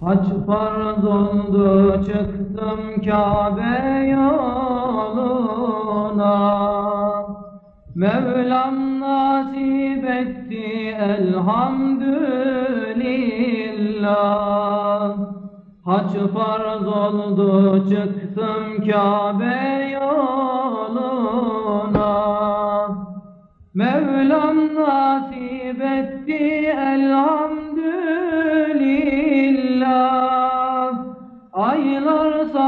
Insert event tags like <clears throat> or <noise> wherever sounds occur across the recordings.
Haç farz oldu çıktım Kabe yoluna Mevlam nasip etti elhamdülillah. Haç farz oldu çıktım Kabe yoluna Mevlam nasip etti elhamdülillah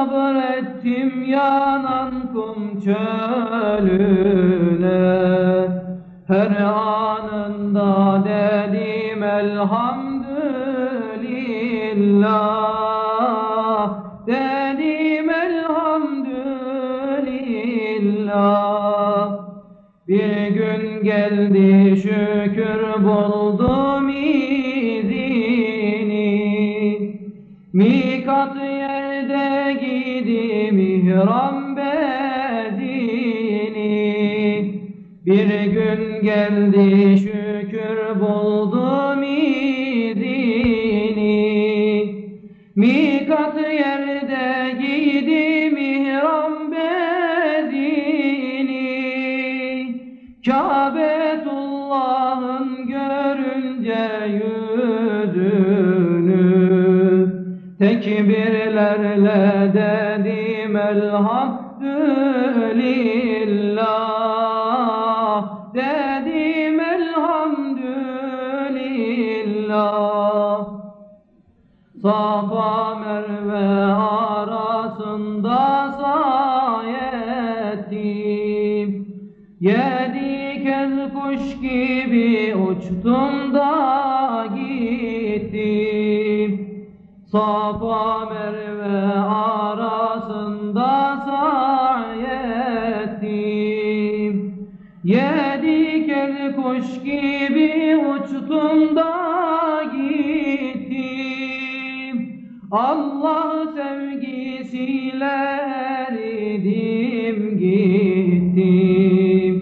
sabrettim yanan kum çölüne. Her anında dedim elhamdülillah. Dedim elhamdülillah. Bir gün geldi şükür buldum izini. Mikat yerde gidi mihram bezini Bir gün geldi şükür buldum izini Mikat yerde gidi mihram bezini Kabetullah'ın görünce yüzünü Tekbirlerle dedim elhamdülillah Dedim elhamdülillah Safa Merve arasında sayettim Yedi kez kuş gibi uçtum da gittim. Safa gibi uçtum da gittim. Allah sevgisiyle eridim gittim.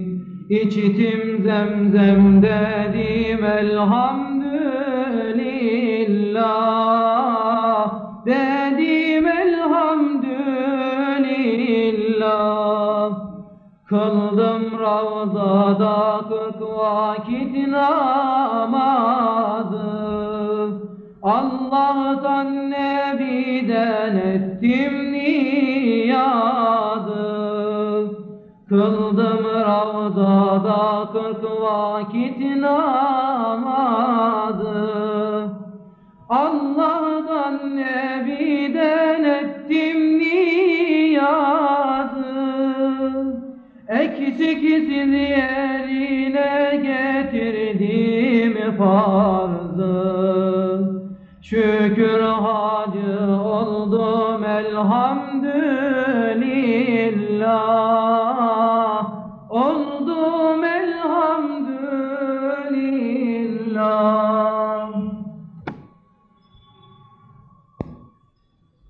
İçtim zemzem dedim elhamdülillah ravzada kırk vakit namazı. Allah'tan nebiden ettim niyazı. Kıldım ravzada kırk vakit namazı. Allah'tan nebiden Eksiksiz yerine getirdim farzı. Şükür hacı oldum elhamdülillah. Oldum elhamdülillah.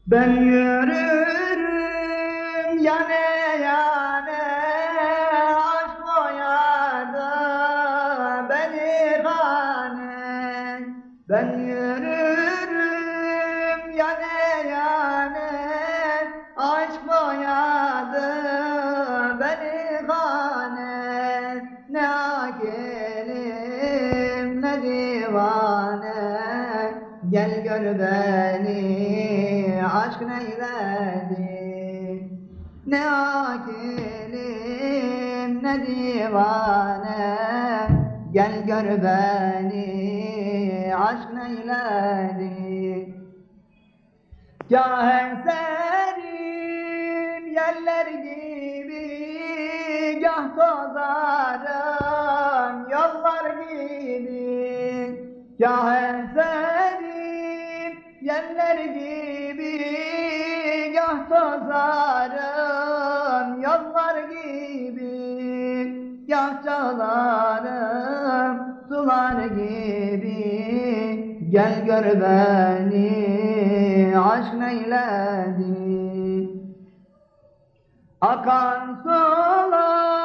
Ben yürürüm Beni aşk neyledi? Ne akilim ne divane? Gel gör beni aşk neyledi? Gah serin yerler gibi Gah tozarım yollar gibi. Gah serin yerler gibi Gah tozarım yollar gibi Gah çalarım sular gibi. Gel gör beni aşk neyledi? Akan sulayım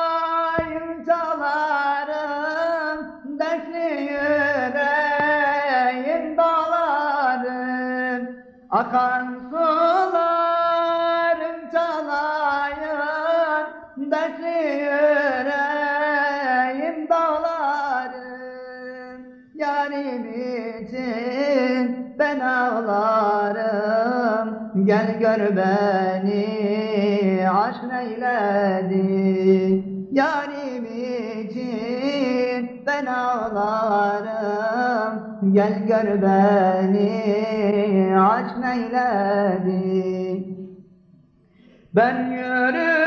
Akan sularım çalayım Dertli yüreğim dağlarım. Yarim için ben ağlarım Gel gör beni aşk neyledi. Yarim için ben ağlarım Gel gör beni aşk neyledi ben yürürüm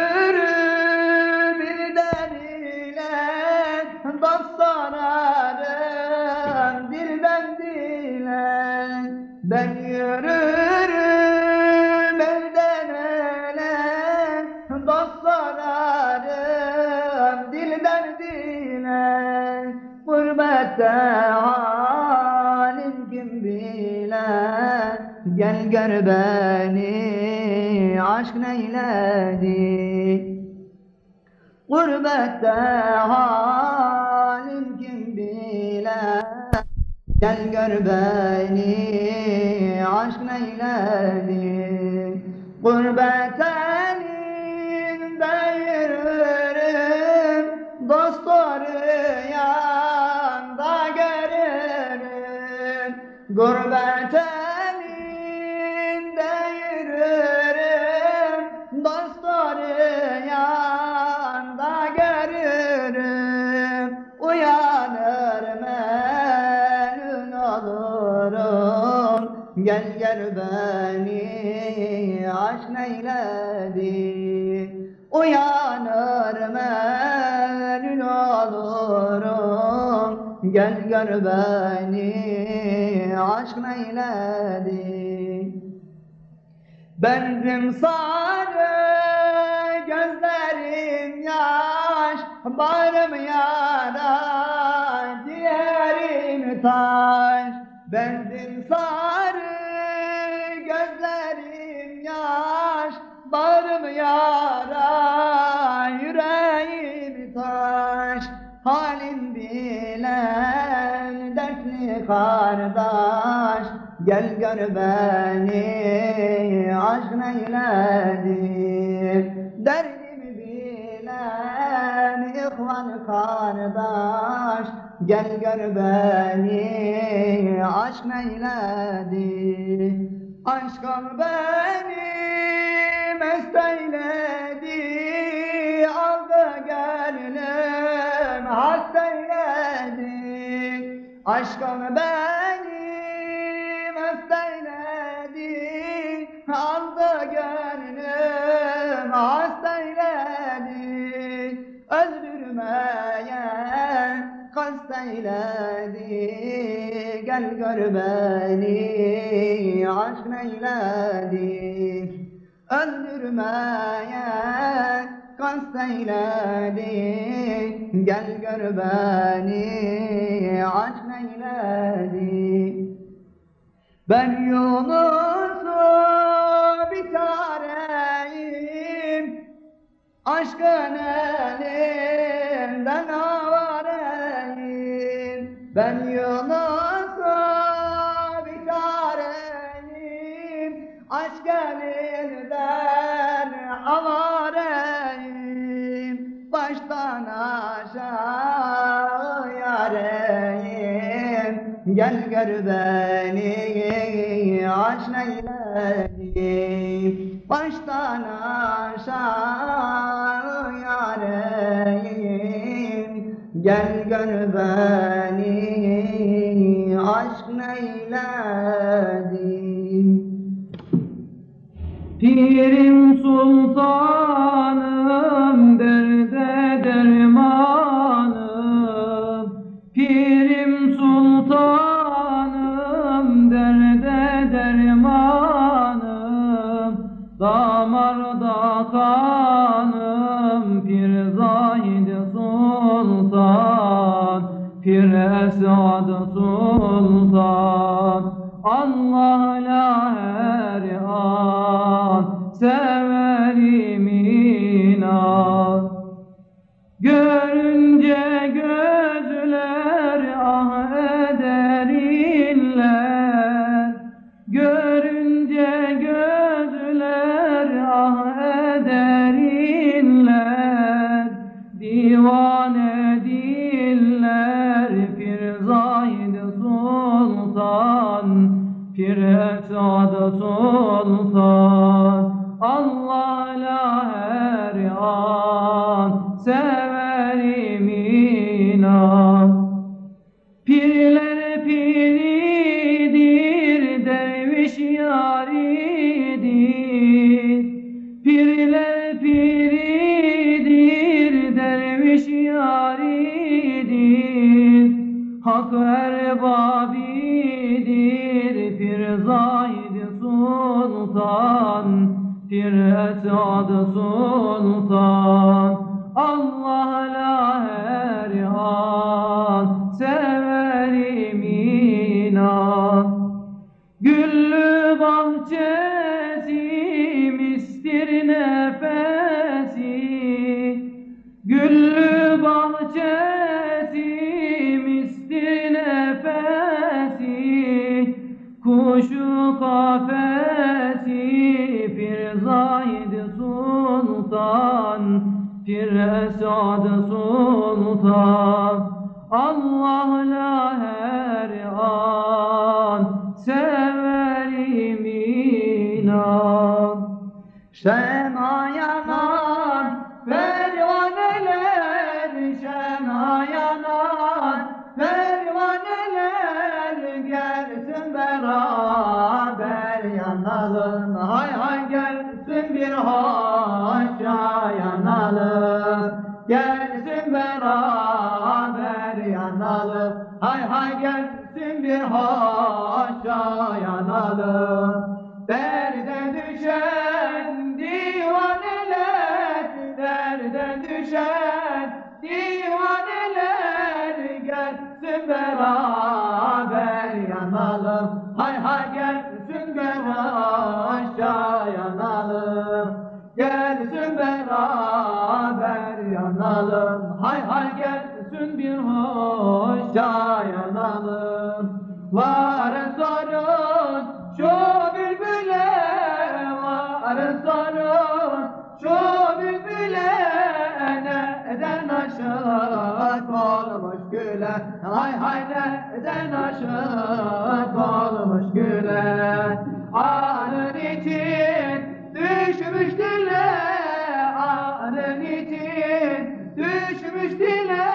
Gör beni aşk neyledi? Gurbette halim kim bilir Gel gör beni aşk neyledi? Gurbet elinde yürürüm Dostları yanda görürüm. Gurbet Gel beni aşk neyledi? Uyanır melun olurum. Gel gör beni aşk neyledi? Bendim sarı gözlerim yaş Bağrım yara ciğerim taş. Bendim Gel gör beni aşk neyledi Derdimi bilen ihvan kardeş Gel gör beni aşk neyledi Aşkım beni mest eyledi Aldı gönlüm hasta eyledi. Aşkım beni Aldı gönlüm hasta eyledi Öldürmeye kast eyledi Gel gör beni aşk neyledi Öldürmeye kast eyledi Gel gör beni aşk neyledi ben Yunus'u Aşkın elinden avareyim Ben Yunus'u bir tareyim Aşkın elinden avareyim Baştan aşağı yareyim Gel gör beni aşk neyledi Baştan aşağı yareyim Gel gör beni aşk neyledi Pirim sultanım Pir Esad Sultan. Allah la Esad beraber yanalım. Hay hay gelsin bir hoşça yanalım. Derde düşen divaneler Derde düşen divaneler Gelsin beraber yanalım. Hay hay gelsin beraber yanalım yanalım Hay hay gelsin bir hoşça yanalım Varın sorun şu bülbüle Varın sorun şu bülbüle Neden aşık olmuş güle? Hay hay neden aşık olmuş güle? Anın düşmüş dile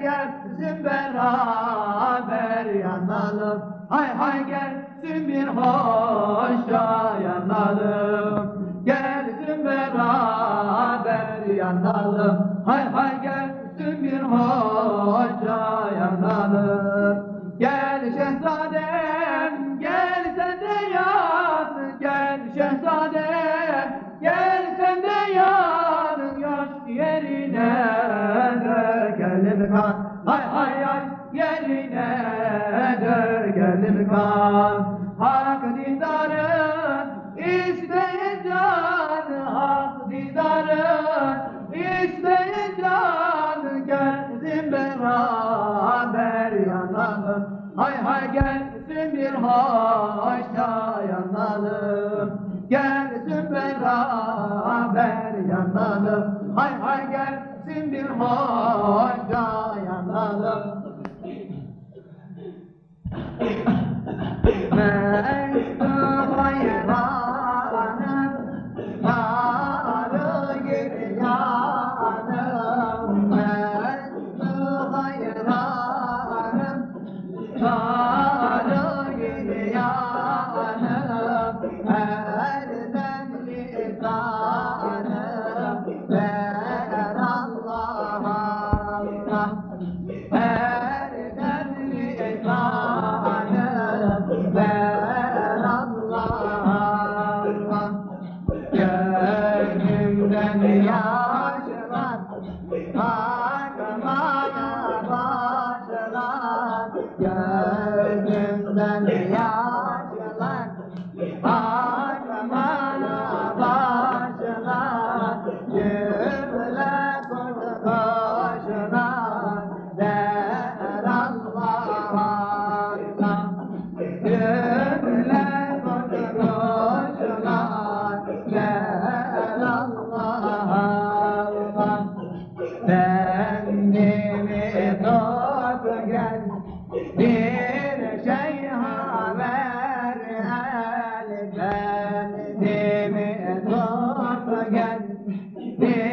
Gelsin beraber yanalım. Hay hay gelsin bir hoşça yanalım. Gelsin beraber yanalım. Hay hay gelsin bir hoşça yanalım. Gel şehzadem kan Hak dindarı isteyin Hak dindarı isteyin can Gelsin beraber yanalım. Hay hay gelsin bir hoşça yanalım. Gelsin beraber yanalım. Hay hay gelsin bir hoşça I got Again.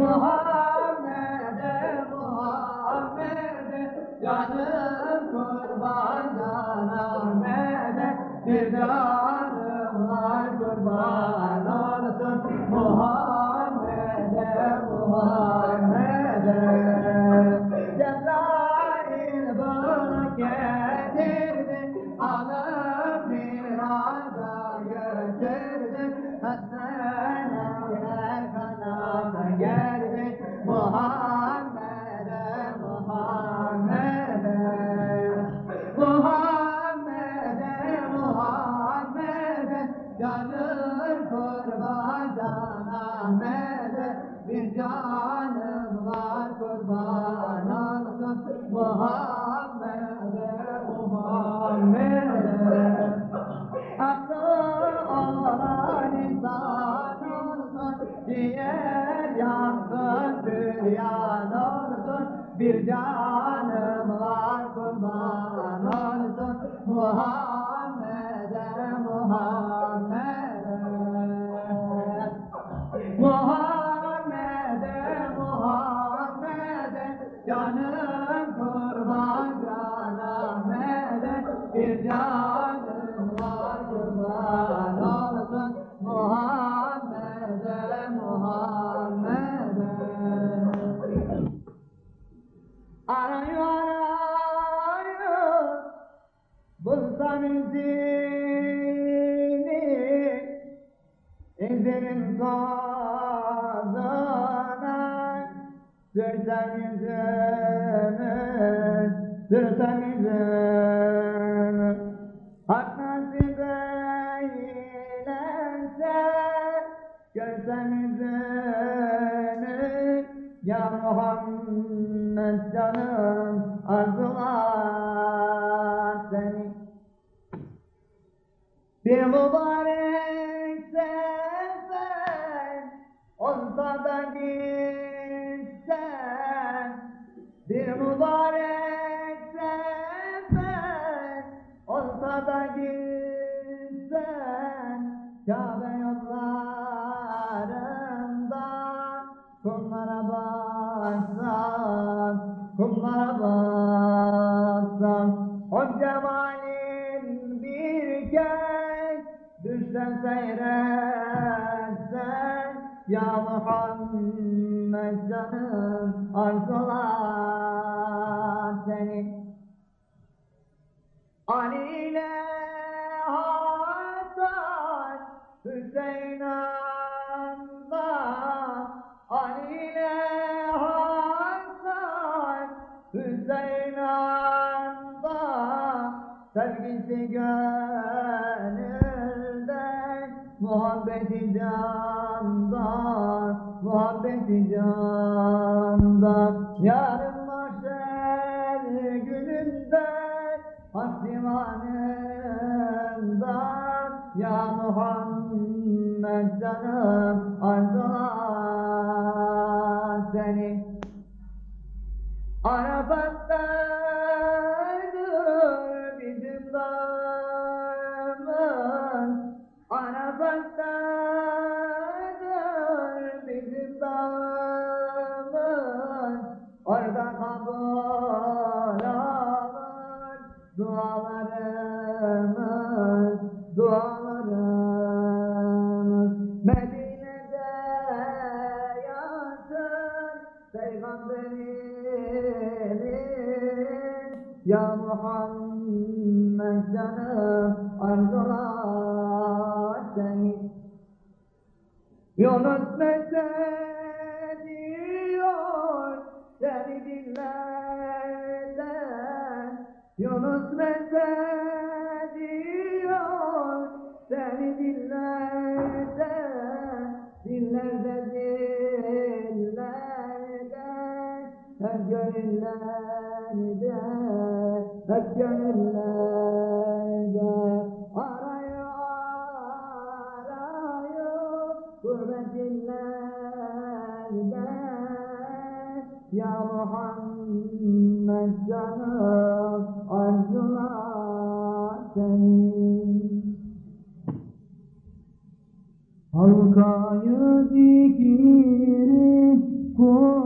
Maharaj. Bir canım var kurban olsun Muhammed'e İzlerim sazına Sürsem yüzümü Sürsem yüzümü Hak nasip eylerse Görsem yüzünü Ya Muhammed canım Arzular seni. Bir mübarek gitsen Bir mübarek sefer olsa da gitsen Kabe yollarında kumlara baksan Kumlara baksan O cemalin bir kez düşsen seyretsen Ya Muhammed canım arzular seni. Ali ile Hasan Hüseyin anda Ali ile Hasan Hüseyin anda Sevgisi gönülden muhabbeti candan, muhabbeti candan. Yarın mahşer gününde hak ya Muhammed canım arzular seni. Arafat'ta Mekke'lerde, Mekke'lerde arayıp arayıp gurbet illerde Ya Muhammed canım arzular senin. Halkayı zikiri kul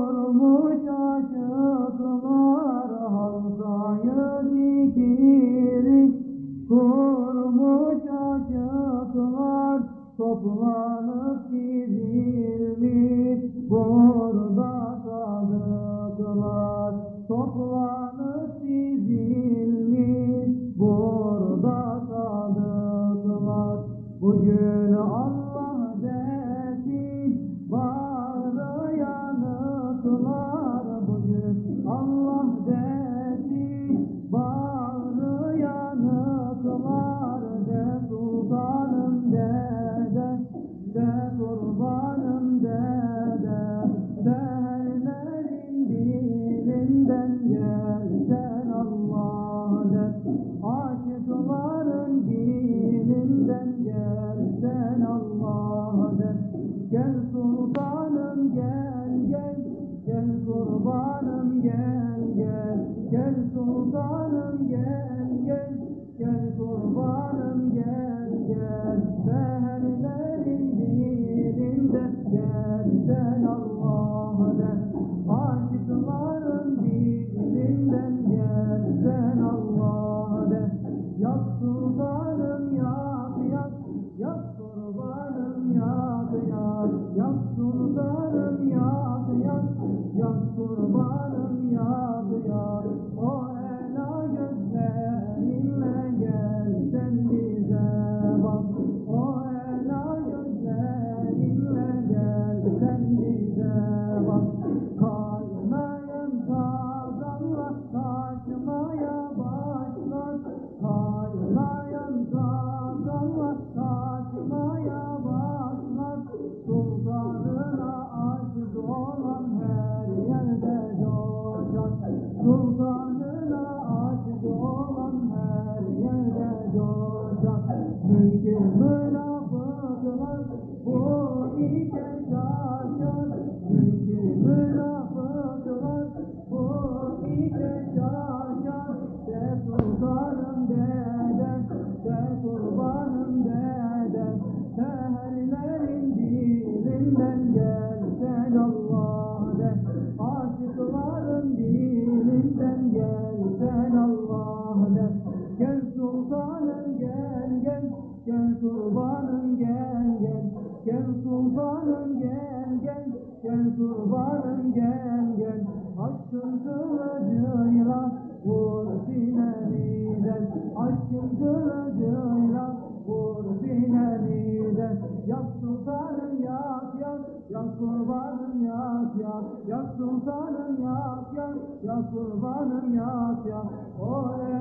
sultanım gel gel. Gel kurbanım gel gel. Aşkın kılıcıyla vur sinemiden Aşkın kılıcıyla vur sinemiden Yak sultanım yak yak Yak kurbanım yak yak Yak sultanım yak yak Yak kurbanım yak yak Oley!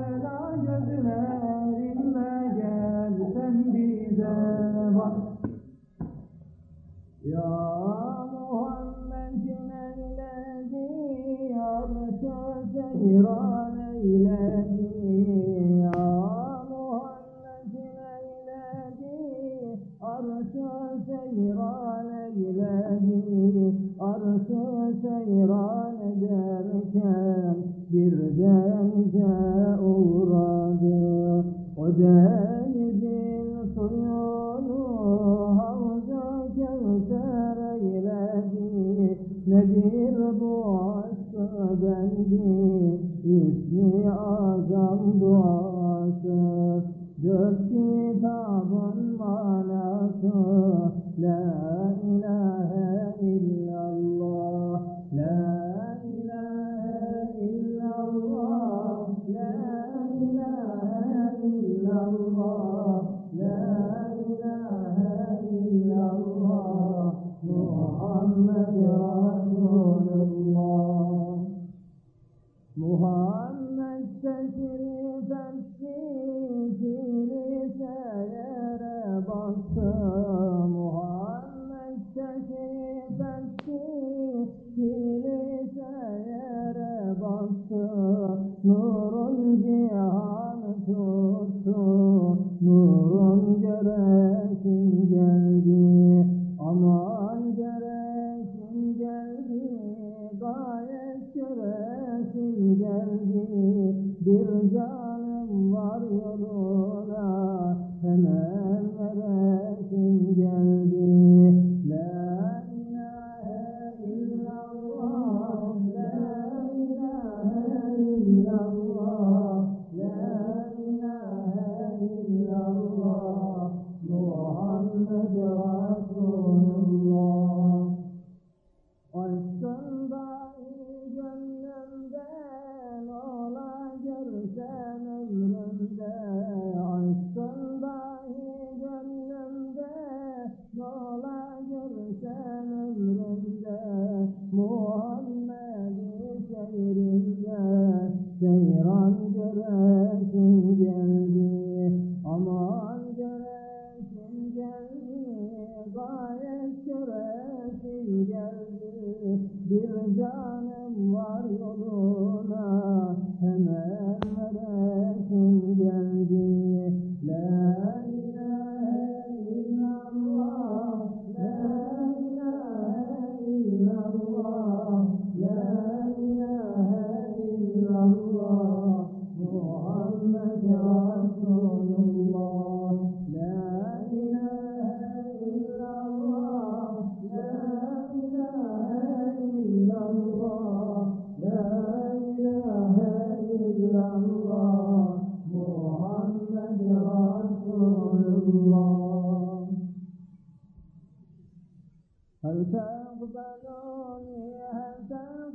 Sevda seyran ederken bir de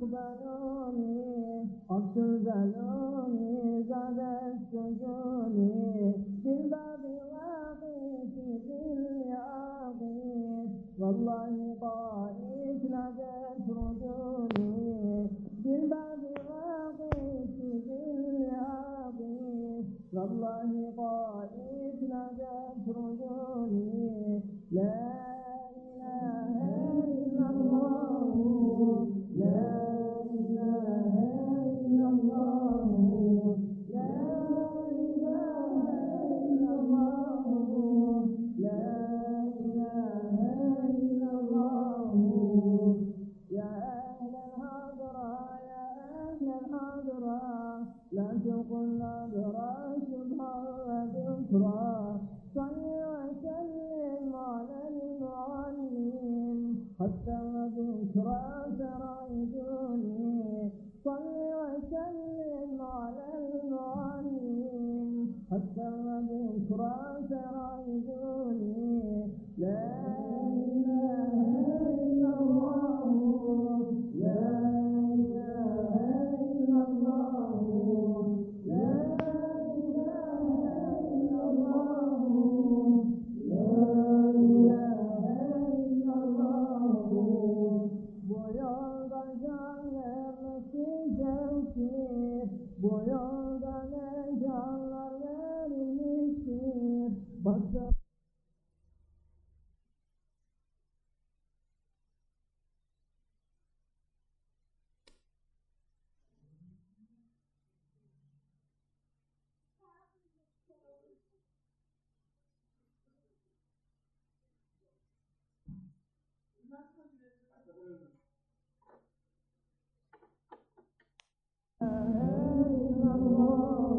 برانی آسل زنانی زده سجونی دل بابی واقی فی دل آقی والله قائد لبت رجونی دل بابی واقی فی دل آقی والله قائد لبت رجوني لا إله إلا الله لا you.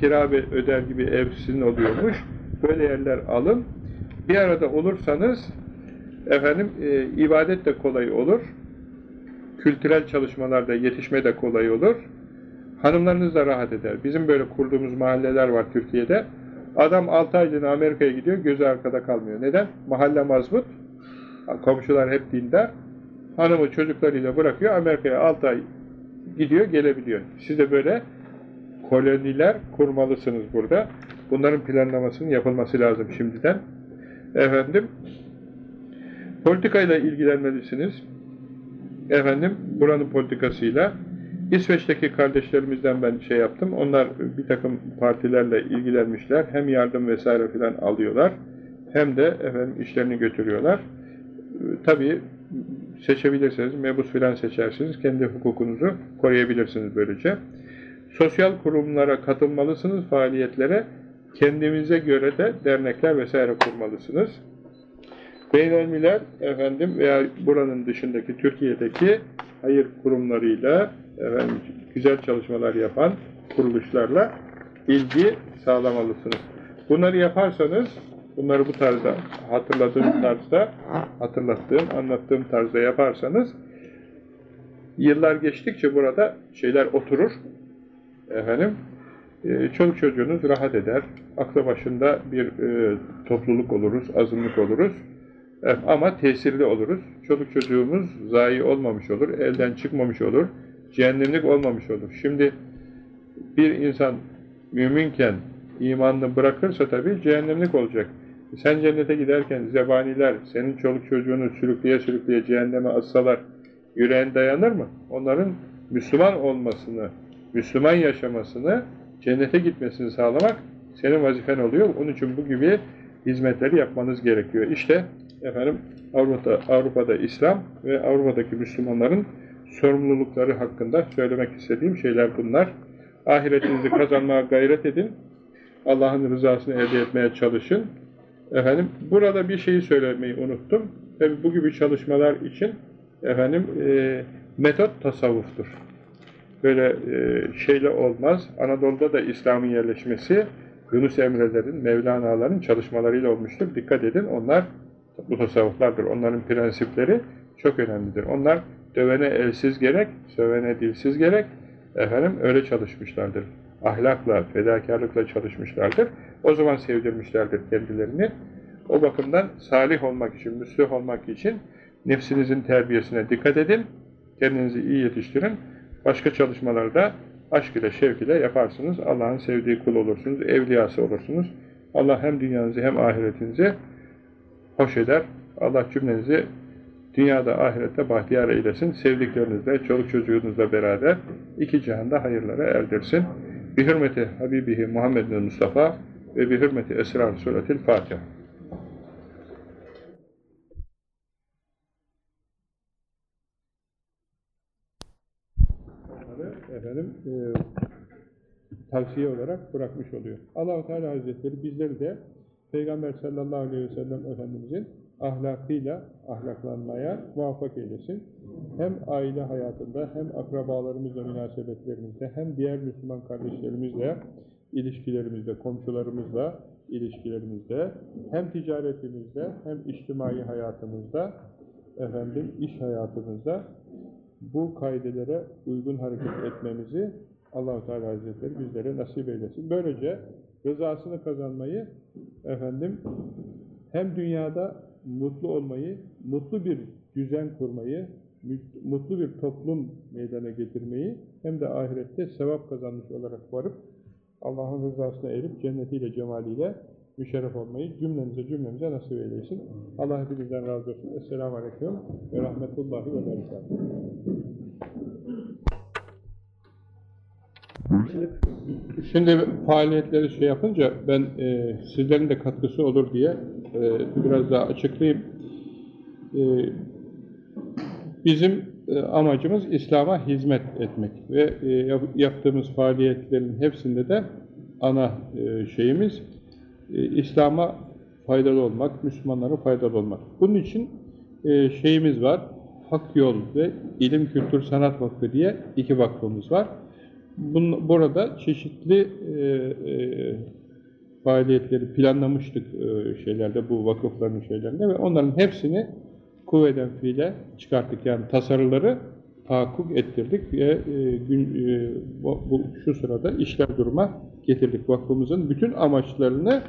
kira öder gibi ev sizin oluyormuş. Böyle yerler alın. Bir arada olursanız efendim e, ibadet de kolay olur. Kültürel çalışmalarda yetişme de kolay olur. Hanımlarınız da rahat eder. Bizim böyle kurduğumuz mahalleler var Türkiye'de. Adam 6 aylığına Amerika'ya gidiyor, gözü arkada kalmıyor. Neden? Mahalle mazbut. Komşular hep dindar. Hanımı çocuklarıyla bırakıyor, Amerika'ya 6 ay gidiyor, gelebiliyor. Siz de böyle koloniler kurmalısınız burada. Bunların planlamasının yapılması lazım şimdiden. Efendim, politikayla ilgilenmelisiniz. Efendim, buranın politikasıyla. İsveç'teki kardeşlerimizden ben şey yaptım. Onlar bir takım partilerle ilgilenmişler. Hem yardım vesaire filan alıyorlar. Hem de efendim işlerini götürüyorlar. Tabii seçebilirsiniz. Mebus filan seçersiniz. Kendi hukukunuzu koruyabilirsiniz böylece. Sosyal kurumlara katılmalısınız, faaliyetlere. Kendimize göre de dernekler vesaire kurmalısınız. Beynelmiler efendim veya buranın dışındaki Türkiye'deki hayır kurumlarıyla efendim, güzel çalışmalar yapan kuruluşlarla ilgi sağlamalısınız. Bunları yaparsanız, bunları bu tarzda, hatırladığım tarzda, hatırlattığım, anlattığım tarzda yaparsanız, yıllar geçtikçe burada şeyler oturur, efendim, e, çoluk çocuğunuz rahat eder, aklı başında bir e, topluluk oluruz, azınlık oluruz, e, ama tesirli oluruz. Çoluk çocuğumuz zayi olmamış olur, elden çıkmamış olur, cehennemlik olmamış olur. Şimdi bir insan müminken imanını bırakırsa tabii cehennemlik olacak. Sen cennete giderken zebaniler senin çoluk çocuğunu sürükleye sürükleye cehenneme assalar yüreğin dayanır mı? Onların Müslüman olmasını, Müslüman yaşamasını, cennete gitmesini sağlamak senin vazifen oluyor. Onun için bu gibi hizmetleri yapmanız gerekiyor. İşte efendim Avrupa'da, Avrupa'da İslam ve Avrupa'daki Müslümanların sorumlulukları hakkında söylemek istediğim şeyler bunlar. Ahiretinizi kazanmaya gayret edin. Allah'ın rızasını elde etmeye çalışın. Efendim burada bir şeyi söylemeyi unuttum. Tabi bu gibi çalışmalar için efendim e, metot tasavvuftur. Böyle e, şeyle olmaz. Anadolu'da da İslam'ın yerleşmesi Yunus Emre'lerin, Mevlana'ların çalışmalarıyla olmuştur. Dikkat edin onlar bu tasavvuflardır. Onların prensipleri çok önemlidir. Onlar dövene elsiz gerek, sövene dilsiz gerek, efendim öyle çalışmışlardır. Ahlakla, fedakarlıkla çalışmışlardır. O zaman sevdirmişlerdir kendilerini. O bakımdan salih olmak için, müslüh olmak için nefsinizin terbiyesine dikkat edin. Kendinizi iyi yetiştirin. Başka çalışmalarda aşk ile, şevk ile yaparsınız. Allah'ın sevdiği kul olursunuz, evliyası olursunuz. Allah hem dünyanızı hem ahiretinizi hoş eder. Allah cümlenizi dünyada, ahirette bahtiyar eylesin. Sevdiklerinizle, çoluk çocuğunuzla beraber iki cihanda hayırlara erdirsin. Bi hürmeti Habibihi Muhammedin Mustafa ve bi hürmeti Esrar Suretil Fatiha. Efendim e, tavsiye olarak bırakmış oluyor. Allah-u Teala Hazretleri bizleri de Peygamber sallallahu aleyhi ve sellem Efendimizin ahlakıyla ahlaklanmaya muvaffak eylesin. Hem aile hayatında hem akrabalarımızla münasebetlerimizde hem diğer Müslüman kardeşlerimizle ilişkilerimizde, komşularımızla ilişkilerimizde hem ticaretimizde hem içtimai hayatımızda efendim iş hayatımızda bu kaidelere uygun hareket etmemizi Allah-u Teala Hazretleri bizlere nasip eylesin. Böylece rızasını kazanmayı efendim hem dünyada mutlu olmayı, mutlu bir düzen kurmayı, mutlu bir toplum meydana getirmeyi hem de ahirette sevap kazanmış olarak varıp Allah'ın rızasına erip cennetiyle, cemaliyle müşerref olmayı cümlemize cümlemize nasip eylesin. Allah hepinizden razı olsun. Esselamu Aleyküm ve Rahmetullahi ve Berekatuhu. Şimdi faaliyetleri şey yapınca ben e, sizlerin de katkısı olur diye e, biraz daha açıklayayım. E, bizim e, amacımız İslam'a hizmet etmek ve e, yap, yaptığımız faaliyetlerin hepsinde de ana e, şeyimiz e, İslam'a faydalı olmak, Müslümanlara faydalı olmak. Bunun için e, şeyimiz var, Hak Yol ve İlim Kültür Sanat Vakfı diye iki vakfımız var. Bun, burada çeşitli e, e, faaliyetleri planlamıştık e, şeylerde, bu vakıfların şeylerinde ve onların hepsini kuvveden fiile çıkarttık. Yani tasarıları tahakkuk ettirdik ve e, gün, e, bu, bu, şu sırada işler duruma getirdik. Vakfımızın bütün amaçlarını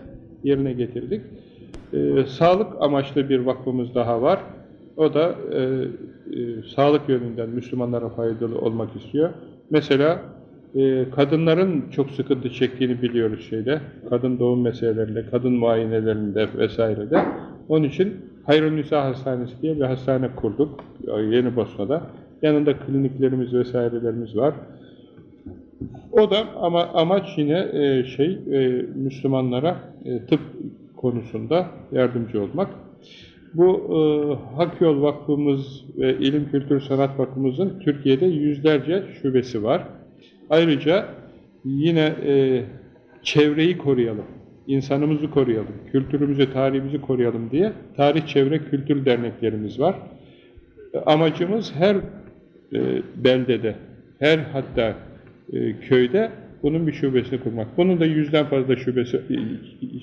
yerine getirdik. E, sağlık amaçlı bir vakfımız daha var. O da e, e, sağlık yönünden Müslümanlara faydalı olmak istiyor. Mesela e, kadınların çok sıkıntı çektiğini biliyoruz şeyde. Kadın doğum meselelerinde, kadın muayenelerinde vesairede. Onun için Hayrun Nisa Hastanesi diye bir hastane kurduk Yeni Bosna'da. Yanında kliniklerimiz vesairelerimiz var. O da ama amaç yine e, şey e, Müslümanlara e, tıp konusunda yardımcı olmak. Bu e, Hak Yol Vakfımız ve İlim Kültür Sanat Vakfımızın Türkiye'de yüzlerce şubesi var. Ayrıca yine e, çevreyi koruyalım, insanımızı koruyalım, kültürümüzü, tarihimizi koruyalım diye tarih çevre kültür derneklerimiz var. Amacımız her beldede, her hatta e, köyde bunun bir şubesini kurmak. Bunun da yüzden fazla şubesi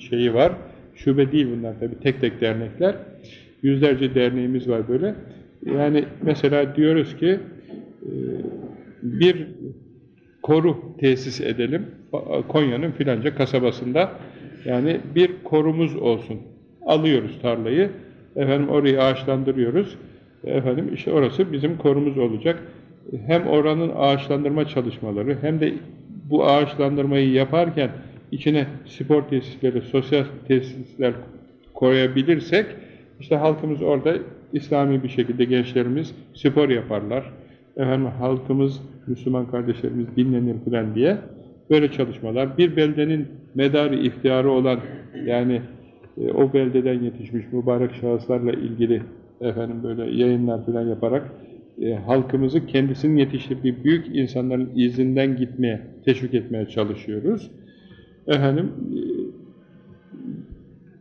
şeyi var. Şube değil bunlar tabi tek tek dernekler. Yüzlerce derneğimiz var böyle. Yani mesela diyoruz ki e, bir koru tesis edelim. Konya'nın filanca kasabasında. Yani bir korumuz olsun. Alıyoruz tarlayı. Efendim orayı ağaçlandırıyoruz. Efendim işte orası bizim korumuz olacak. Hem oranın ağaçlandırma çalışmaları hem de bu ağaçlandırmayı yaparken içine spor tesisleri, sosyal tesisler koyabilirsek işte halkımız orada İslami bir şekilde gençlerimiz spor yaparlar. Efendim halkımız, Müslüman kardeşlerimiz dinlenir filan diye böyle çalışmalar. Bir beldenin medarı iftiharı olan yani e, o beldeden yetişmiş mübarek şahıslarla ilgili efendim böyle yayınlar filan yaparak e, halkımızı kendisinin yetiştirdiği büyük insanların izinden gitmeye, teşvik etmeye çalışıyoruz. Efendim e,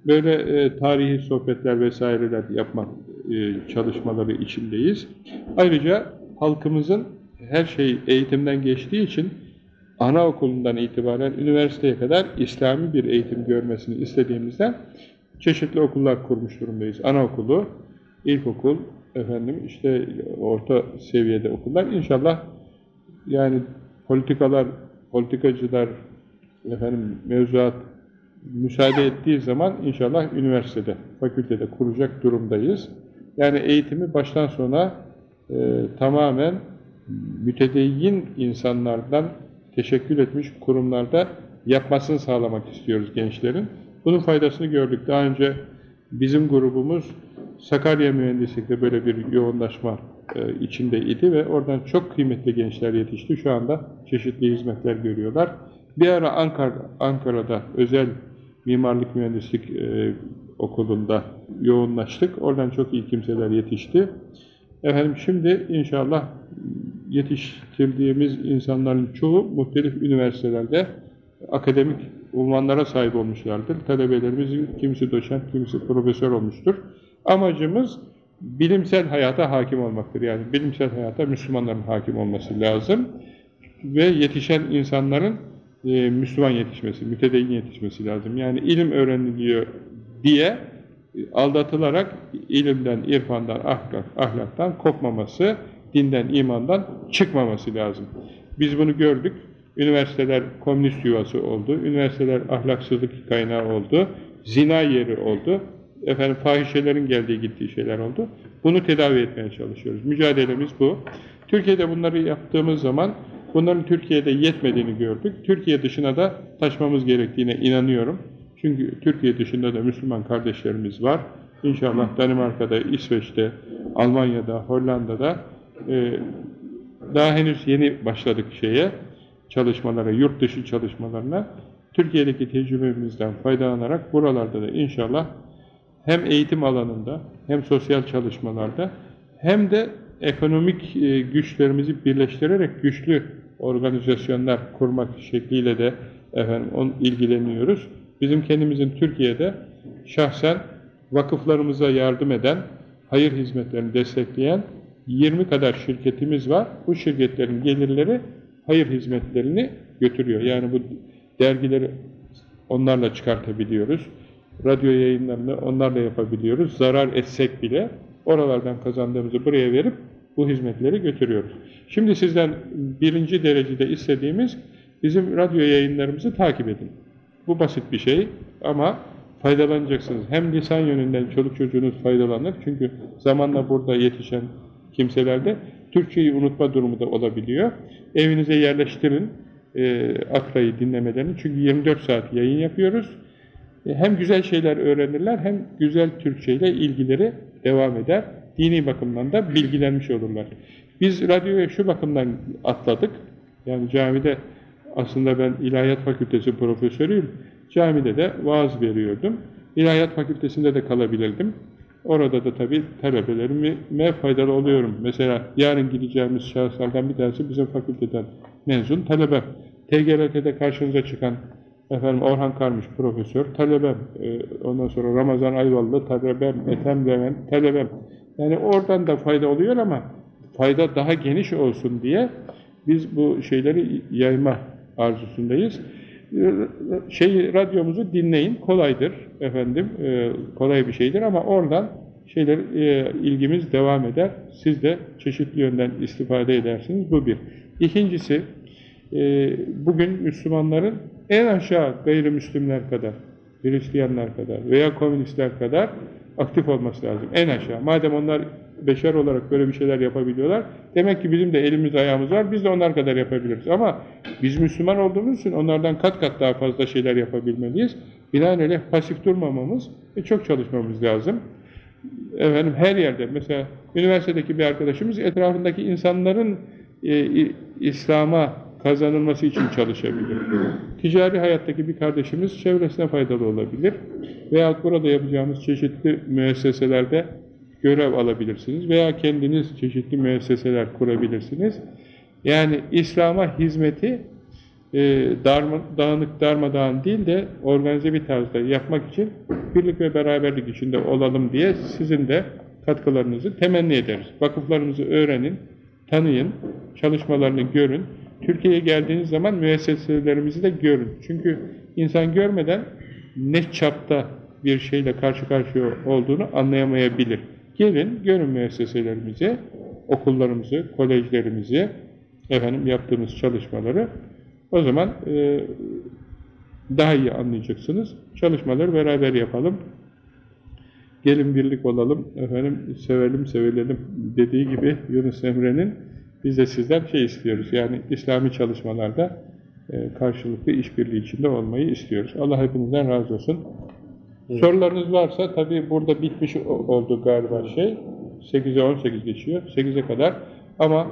böyle e, tarihi sohbetler vesaireler yapmak e, çalışmaları içindeyiz. Ayrıca halkımızın her şey eğitimden geçtiği için anaokulundan itibaren üniversiteye kadar İslami bir eğitim görmesini istediğimizden çeşitli okullar kurmuş durumdayız. Anaokulu, ilkokul, efendim işte orta seviyede okullar. İnşallah yani politikalar, politikacılar, efendim mevzuat müsaade ettiği zaman inşallah üniversitede, fakültede kuracak durumdayız. Yani eğitimi baştan sona e, tamamen mütedeyyin insanlardan teşekkül etmiş kurumlarda yapmasını sağlamak istiyoruz gençlerin. Bunun faydasını gördük. Daha önce bizim grubumuz Sakarya Mühendislik'te böyle bir yoğunlaşma e, içindeydi ve oradan çok kıymetli gençler yetişti. Şu anda çeşitli hizmetler görüyorlar. Bir ara Ankara, Ankara'da özel mimarlık mühendislik e, okulunda yoğunlaştık. Oradan çok iyi kimseler yetişti. Efendim şimdi inşallah yetiştirdiğimiz insanların çoğu muhtelif üniversitelerde akademik unvanlara sahip olmuşlardır. Talebelerimizin kimisi doçent, kimisi profesör olmuştur. Amacımız bilimsel hayata hakim olmaktır. Yani bilimsel hayata Müslümanların hakim olması lazım. Ve yetişen insanların e, Müslüman yetişmesi, mütedeyyin yetişmesi lazım. Yani ilim öğreniliyor diye aldatılarak ilimden, irfandan, ahlak, ahlaktan kopmaması, dinden, imandan çıkmaması lazım. Biz bunu gördük. Üniversiteler komünist yuvası oldu. Üniversiteler ahlaksızlık kaynağı oldu. Zina yeri oldu. Efendim fahişelerin geldiği gittiği şeyler oldu. Bunu tedavi etmeye çalışıyoruz. Mücadelemiz bu. Türkiye'de bunları yaptığımız zaman bunların Türkiye'de yetmediğini gördük. Türkiye dışına da taşmamız gerektiğine inanıyorum. Çünkü Türkiye dışında da Müslüman kardeşlerimiz var. İnşallah Danimarka'da, İsveç'te, Almanya'da, Hollanda'da e, daha henüz yeni başladık şeye, çalışmalara, yurt dışı çalışmalarına. Türkiye'deki tecrübemizden faydalanarak buralarda da inşallah hem eğitim alanında hem sosyal çalışmalarda hem de ekonomik e, güçlerimizi birleştirerek güçlü organizasyonlar kurmak şekliyle de efendim on, ilgileniyoruz. Bizim kendimizin Türkiye'de şahsen vakıflarımıza yardım eden, hayır hizmetlerini destekleyen 20 kadar şirketimiz var. Bu şirketlerin gelirleri hayır hizmetlerini götürüyor. Yani bu dergileri onlarla çıkartabiliyoruz. Radyo yayınlarını onlarla yapabiliyoruz. Zarar etsek bile oralardan kazandığımızı buraya verip bu hizmetleri götürüyoruz. Şimdi sizden birinci derecede istediğimiz bizim radyo yayınlarımızı takip edin. Bu basit bir şey ama faydalanacaksınız. Hem lisan yönünden çoluk çocuğunuz faydalanır. Çünkü zamanla burada yetişen kimselerde Türkçeyi unutma durumu da olabiliyor. Evinize yerleştirin e, Akra'yı dinlemelerini. Çünkü 24 saat yayın yapıyoruz. E, hem güzel şeyler öğrenirler hem güzel Türkçe ile ilgileri devam eder. Dini bakımdan da bilgilenmiş olurlar. Biz radyoya şu bakımdan atladık. Yani camide aslında ben İlahiyat Fakültesi profesörüyüm. Camide de vaaz veriyordum. İlahiyat Fakültesinde de kalabilirdim. Orada da tabii talebelerime faydalı oluyorum. Mesela yarın gideceğimiz şahıslardan bir tanesi bizim fakülteden mezun talebem. TGRT'de karşınıza çıkan efendim Orhan Karmış profesör, talebem. Ee, ondan sonra Ramazan Ayvalı talebem, Ethem Levent talebem. Yani oradan da fayda oluyor ama fayda daha geniş olsun diye biz bu şeyleri yayma arzusundayız. Şey radyomuzu dinleyin, kolaydır efendim, e, kolay bir şeydir ama oradan şeyler e, ilgimiz devam eder. Siz de çeşitli yönden istifade edersiniz. Bu bir. İkincisi, e, bugün Müslümanların en aşağı gayrimüslimler kadar, Hristiyanlar kadar veya komünistler kadar aktif olması lazım. En aşağı. Madem onlar beşer olarak böyle bir şeyler yapabiliyorlar, demek ki bizim de elimiz ayağımız var, biz de onlar kadar yapabiliriz. Ama biz Müslüman olduğumuz için onlardan kat kat daha fazla şeyler yapabilmeliyiz. Binaenaleyh pasif durmamamız ve çok çalışmamız lazım. Efendim her yerde, mesela üniversitedeki bir arkadaşımız etrafındaki insanların e, İslam'a kazanılması için çalışabilir. Ticari hayattaki bir kardeşimiz çevresine faydalı olabilir. Veyahut burada yapacağımız çeşitli müesseselerde görev alabilirsiniz veya kendiniz çeşitli müesseseler kurabilirsiniz. Yani İslam'a hizmeti e, darma, dağınık darmadağın değil de organize bir tarzda yapmak için birlik ve beraberlik içinde olalım diye sizin de katkılarınızı temenni ederiz. Vakıflarımızı öğrenin, tanıyın, çalışmalarını görün. Türkiye'ye geldiğiniz zaman müesseselerimizi de görün. Çünkü insan görmeden ne çapta bir şeyle karşı karşıya olduğunu anlayamayabilir. Gelin, görün müesseselerimizi, okullarımızı, kolejlerimizi, efendim yaptığımız çalışmaları. O zaman e, daha iyi anlayacaksınız. Çalışmaları beraber yapalım. Gelin birlik olalım, efendim sevelim, sevilelim dediği gibi Yunus Emre'nin biz de sizden şey istiyoruz. Yani İslami çalışmalarda e, karşılıklı işbirliği içinde olmayı istiyoruz. Allah hepinizden razı olsun. Evet. Sorularınız varsa tabii burada bitmiş oldu galiba şey. 8'e 18 geçiyor. 8'e kadar. Ama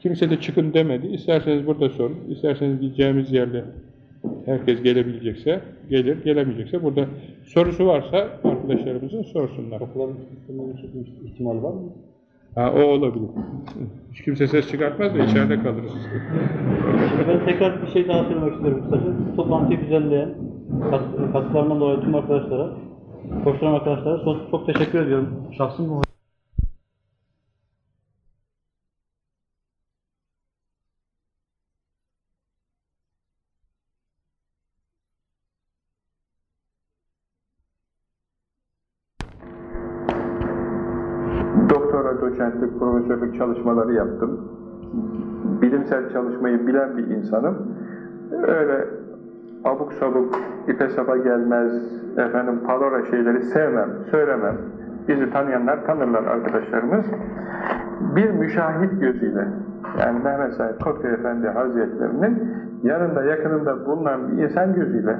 kimse de çıkın demedi. İsterseniz burada sorun. İsterseniz gideceğimiz yerde herkes gelebilecekse gelir. Gelemeyecekse burada sorusu varsa arkadaşlarımızın sorsunlar. Kapıların ihtimali var mı? Ha, o olabilir. Hiç kimse ses çıkartmaz da içeride kalırız. Ben tekrar bir şey daha söylemek istiyorum kısaca. Toplantıyı düzenleyen, katkılarından dolayı tüm arkadaşlara, koşturan arkadaşlara çok, çok teşekkür ediyorum. Şahsım bu. Çalışmaları yaptım. Bilimsel çalışmayı bilen bir insanım. Öyle abuk sabuk, ipe sapa gelmez, efendim palora şeyleri sevmem, söylemem. Bizi tanıyanlar tanırlar arkadaşlarımız. Bir müşahit gözüyle, yani Mehmet Said Kotkay Efendi Hazretlerinin yanında yakınında bulunan bir insan gözüyle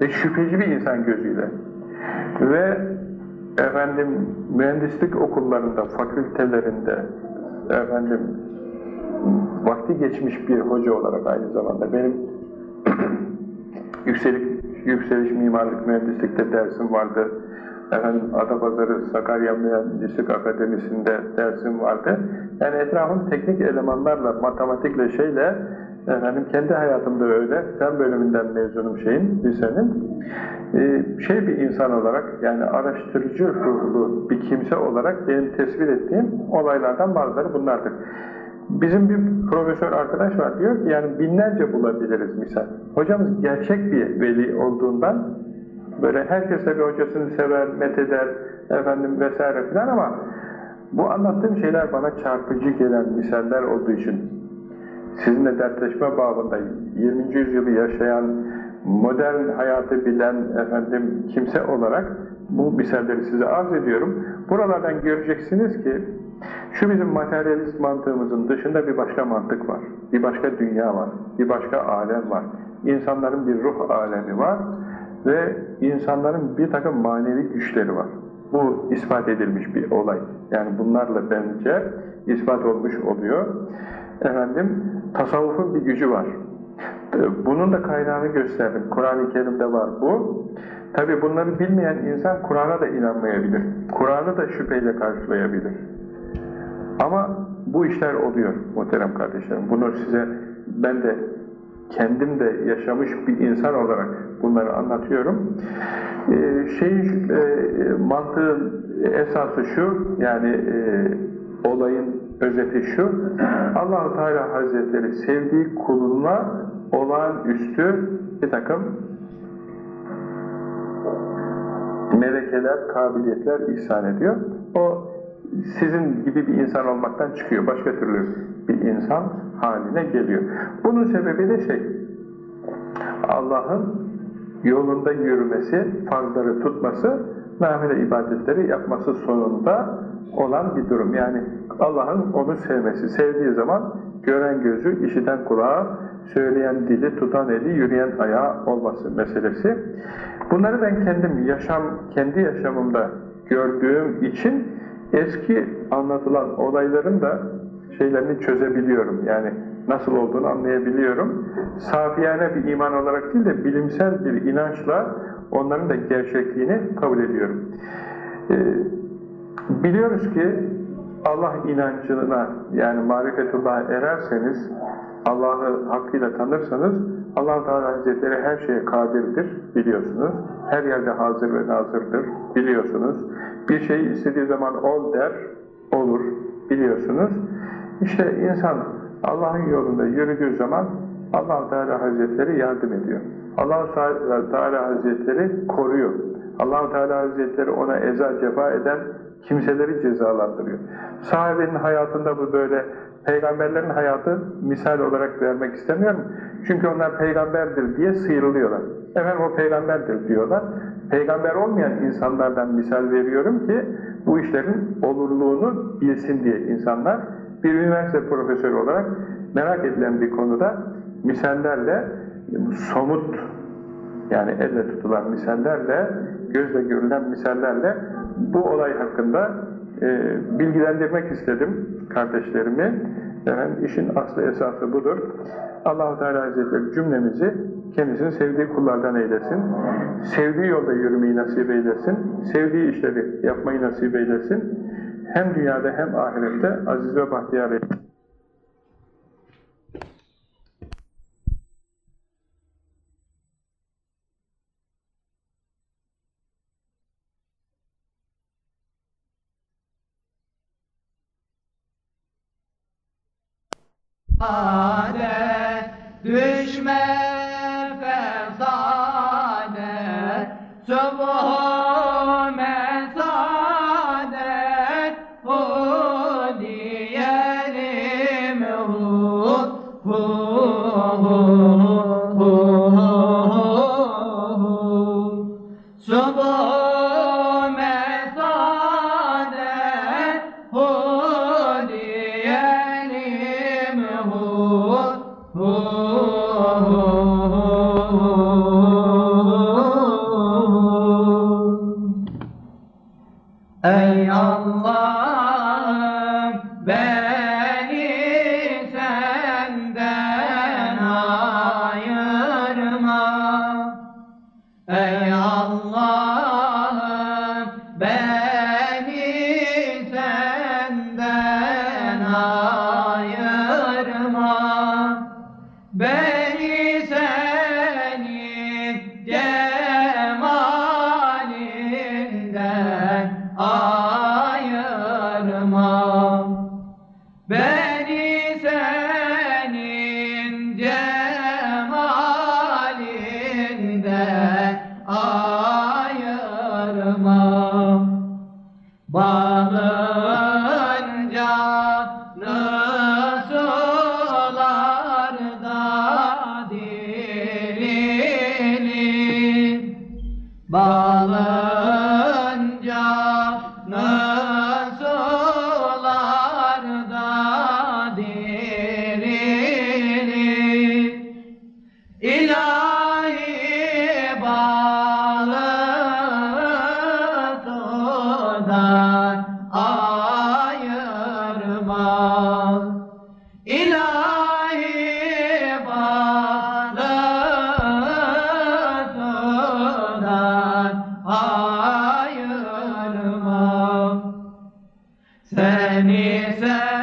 ve şüpheci bir insan gözüyle ve efendim mühendislik okullarında, fakültelerinde efendim vakti geçmiş bir hoca olarak aynı zamanda benim <clears throat> yükseliş, yükseliş mimarlık mühendislikte dersim vardı. Efendim Adapazarı Sakarya Mühendislik Akademisi'nde dersim vardı. Yani etrafım teknik elemanlarla, matematikle şeyle efendim kendi hayatımda öyle. Fen bölümünden mezunum şeyin, lisenin. Ee, şey bir insan olarak yani araştırıcı ruhlu bir kimse olarak benim tespit ettiğim olaylardan bazıları bunlardır. Bizim bir profesör arkadaş var diyor ki yani binlerce bulabiliriz misal. Hocamız gerçek bir veli olduğundan böyle herkes tabi hocasını sever, metheder efendim vesaire filan ama bu anlattığım şeyler bana çarpıcı gelen misaller olduğu için sizinle dertleşme babında 20. yüzyılı yaşayan modern hayatı bilen efendim kimse olarak bu misalleri size arz ediyorum. Buralardan göreceksiniz ki şu bizim materyalist mantığımızın dışında bir başka mantık var. Bir başka dünya var. Bir başka alem var. İnsanların bir ruh alemi var. Ve insanların bir takım manevi güçleri var. Bu ispat edilmiş bir olay. Yani bunlarla bence ispat olmuş oluyor. Efendim, tasavvufun bir gücü var. Bunun da kaynağını gösterdim. Kur'an-ı Kerim'de var bu. Tabi bunları bilmeyen insan Kur'an'a da inanmayabilir. Kur'an'ı da şüpheyle karşılayabilir. Ama bu işler oluyor muhterem kardeşlerim. Bunu size ben de kendim de yaşamış bir insan olarak bunları anlatıyorum. Ee, şey e, mantığın esası şu, yani e, olayın özeti şu, allah Teala Hazretleri sevdiği kuluna olağanüstü bir takım melekeler, kabiliyetler ihsan ediyor. O sizin gibi bir insan olmaktan çıkıyor. Başka türlü bir insan haline geliyor. Bunun sebebi de şey, Allah'ın yolunda yürümesi, farzları tutması, nafile ibadetleri yapması sonunda olan bir durum. Yani Allah'ın onu sevmesi, sevdiği zaman gören gözü, işiten kulağı, söyleyen dili, tutan eli, yürüyen ayağı olması meselesi. Bunları ben kendim yaşam, kendi yaşamımda gördüğüm için eski anlatılan olayların da şeylerini çözebiliyorum. Yani nasıl olduğunu anlayabiliyorum. Safiyane bir iman olarak değil de bilimsel bir inançla onların da gerçekliğini kabul ediyorum. Ee, biliyoruz ki Allah inancına yani marifetullah'a ererseniz, Allah'ı hakkıyla tanırsanız allah Teala Hazretleri her şeye kadirdir biliyorsunuz. Her yerde hazır ve nazırdır biliyorsunuz. Bir şey istediği zaman ol der, olur biliyorsunuz. İşte insan Allah'ın yolunda yürüdüğü zaman allah Teala Hazretleri yardım ediyor. allah Teala Hazretleri koruyor. allah Teala Hazretleri ona eza cefa eden kimseleri cezalandırıyor. Sahabenin hayatında bu böyle, peygamberlerin hayatı misal olarak vermek istemiyorum. Çünkü onlar peygamberdir diye sıyrılıyorlar. Efendim o peygamberdir diyorlar. Peygamber olmayan insanlardan misal veriyorum ki bu işlerin olurluğunu bilsin diye insanlar bir üniversite profesörü olarak merak edilen bir konuda misallerle somut yani elle tutulan misallerle gözle görülen misallerle bu olay hakkında e, bilgilendirmek istedim kardeşlerimi. Yani işin aslı esası budur. allah Teala Hazretleri cümlemizi kendisini sevdiği kullardan eylesin. Sevdiği yolda yürümeyi nasip eylesin. Sevdiği işleri yapmayı nasip eylesin. Hem dünyada hem ahirette aziz ve bahtiyar eylesin. Ade düşme fesade Subhu seni